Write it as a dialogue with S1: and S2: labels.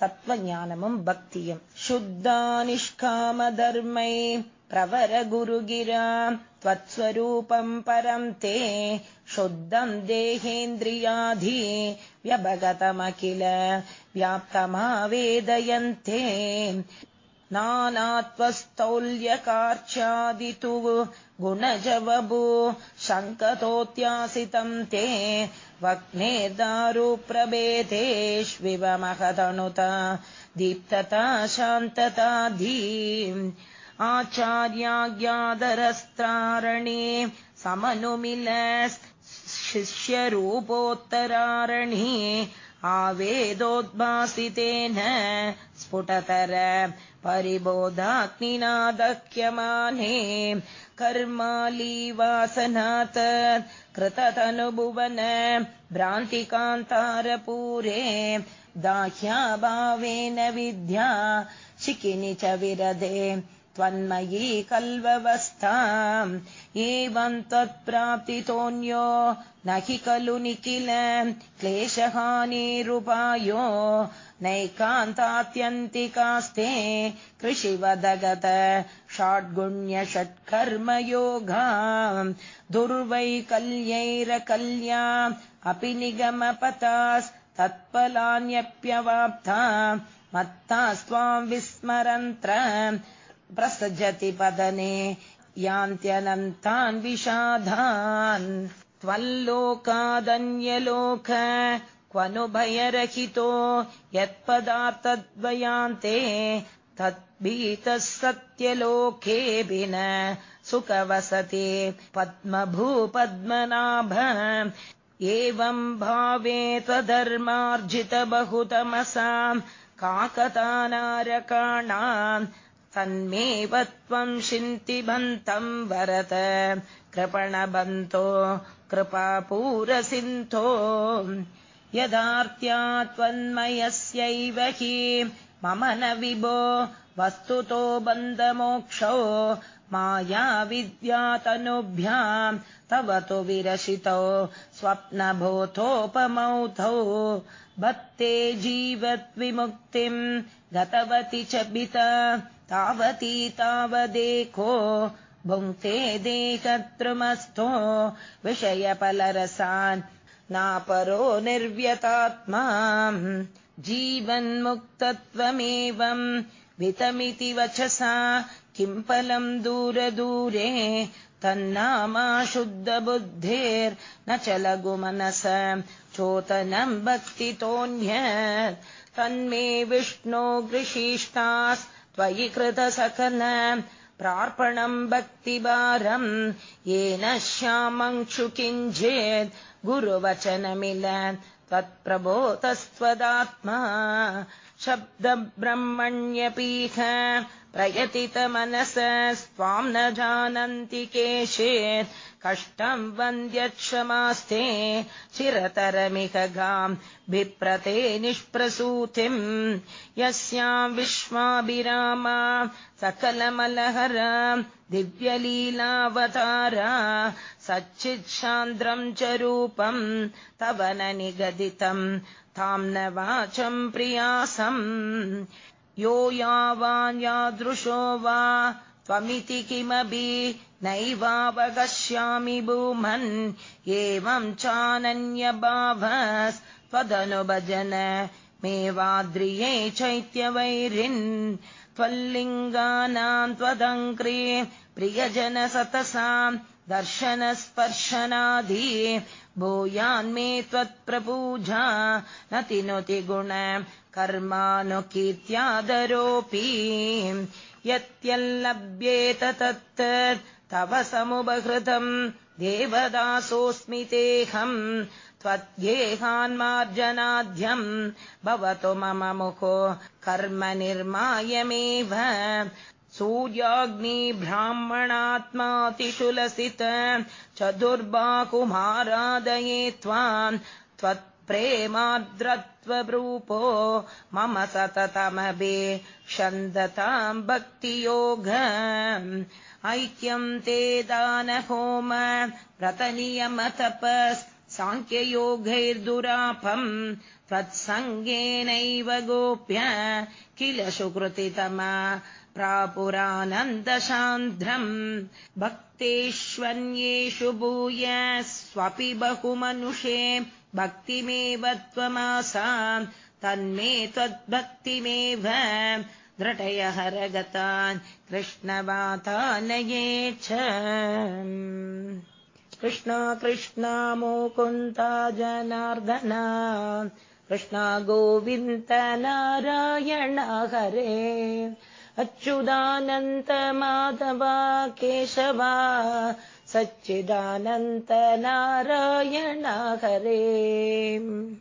S1: तत्त्वज्ञानम् भक्तियम् शुद्धा निष्कामधर्मै प्रवर गुरुगिरा त्वत्स्वरूपम् परम् ते शुद्धम् देहेन्द्रियाधि व्यभगतमखिल व्याप्तमावेदयन्ते नानात्वस्तौल्यकार्च्यादितु गुणजवभू शङ्कतोत्यासितम् ते वग्ने दारुप्रभेदेष्विव महदनुत दीप्तता शान्तता धी आचार्याज्ञादरस्त्रारणे समनुमिल शिष्यरूपोत्तरारणे आवेदोद्भासितेन स्फुटतर परिबोधाग्निना दह्यमाने कर्मालीवासनात् कृततनुभुवन भ्रान्तिकान्तारपूरे दाह्याभावेन विद्या शिखिनि च विरदे त्वन्मयी कल्ववस्था एवम् त्वत्प्राप्तितोऽन्यो न हि खलु निखिल क्लेशहानिरुपायो नैकान्तात्यन्तिकास्ते कृषिवदगत षड्गुण्य षट्कर्मयोगा दुर्वैकल्यैरकल्या अपि निगमपतास्तत्फलान्यप्यवाप्ता मत्तास्त्वाम् विस्मरन्त्र प्रसजति पदने यान्त्यनन्तान् विषाधान् त्वल्लोकादन्यलोक क्वनुभयरहितो यत्पदार्थद्वयान्ते तद्भीतः सत्यलोकेऽपि न सुखवसति पद्मभूपद्मनाभ एवम् भावे त्वधर्मार्जितबहुतमसाम् काकतानारकाणाम् तन्मेव त्वम् शिन्तिबन्तम् वरत। कृपणबन्तो कृपापूरसिन्धो यदार्त्या त्वन्मयस्यैव हि मम न विभो वस्तुतो बन्धमोक्षौ। मायाविद्यातनुभ्याम् तव तु विरशितौ स्वप्नभूतोपमौतौ भक्ते जीवद्विमुक्तिम् गतवति च पिता तावती तावदेको भुङ्क्ते देकतृमस्थो विषयफलरसान् नापरो निर्व्यतात्मा जीवन्मुक्तत्वमेवम् वितमिति वचसा किम् फलम् दूरदूरे तन्नामा शुद्धबुद्धेर्न च लघुमनस भक्तितोऽन्य तन्मे विष्णो गृहीष्टास् त्वयि कृतसकल प्रार्पणम् भक्तिभारम् येन श्यामङ्क्षु किञ्चेत् गुरुवचनमिल। त्वत्प्रबोधस्त्वदात्मा शब्दब्रह्मण्यपीह प्रयतितमनसस्त्वाम् न जानन्ति केशेत् कष्टम् वन्द्यक्षमास्ते चिरतरमिह गाम् बिप्रते निष्प्रसूतिम् यस्याम् विश्वाभिरामा सकलमलहर दिव्यलीलावतारा सच्चिच्छान्द्रम् च रूपम् तव न निगदितम् ताम् न वाचम् प्रियासम् यो यावान्यादृशो वा त्वमिति किमपि नैवावगश्यामि भूमन् एवम् चानन्यभावस्त्वदनुभजन मेवाद्रिये चैत्यवैरिन् त्वल्लिङ्गानाम् त्वदङ्क्रे प्रियजन सतसाम् दर्शनस्पर्शनाधि भूयान्मे त्वत्प्रपूजा न तिनोति गुण कर्मानुकीर्त्यादरोऽपि यत्यल्लभ्येत तत् तव समुपहृतम् देवदासोऽस्मि तेऽहम् त्वद्गेहान्मार्जनाध्यम् भवतु मम मुखो कर्म निर्मायमेव सूर्याग्नि ब्राह्मणात्मातिशुलसित चतुर्बाकुमारादये त्वाम् त्वत्प्रेमार्द्रत्वरूपो मम सततमभि छन्दताम् भक्तियोग ऐक्यम् ते दानहोम व्रतनियमतपस् साङ्ख्ययोगैर्दुरापम्। त्वत्सङ्गेनैव गोप्य किल सुकृतितमा प्रापुरानन्दशान्ध्रम्। भक्तेष्वन्येषु भूय स्वपि बहुमनुषे भक्तिमेव त्वमासा। तन्मे त्वद्भक्तिमेव दृढय हरगतान् कृष्णवातानये च। कृष्णा कृष्णा मोकुन्ता जनार्दना कृष्णा गोविन्द नारायण हरे अच्युदानन्त माधवा केशवा सच्चिदानन्त नारायण हरे